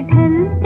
ढल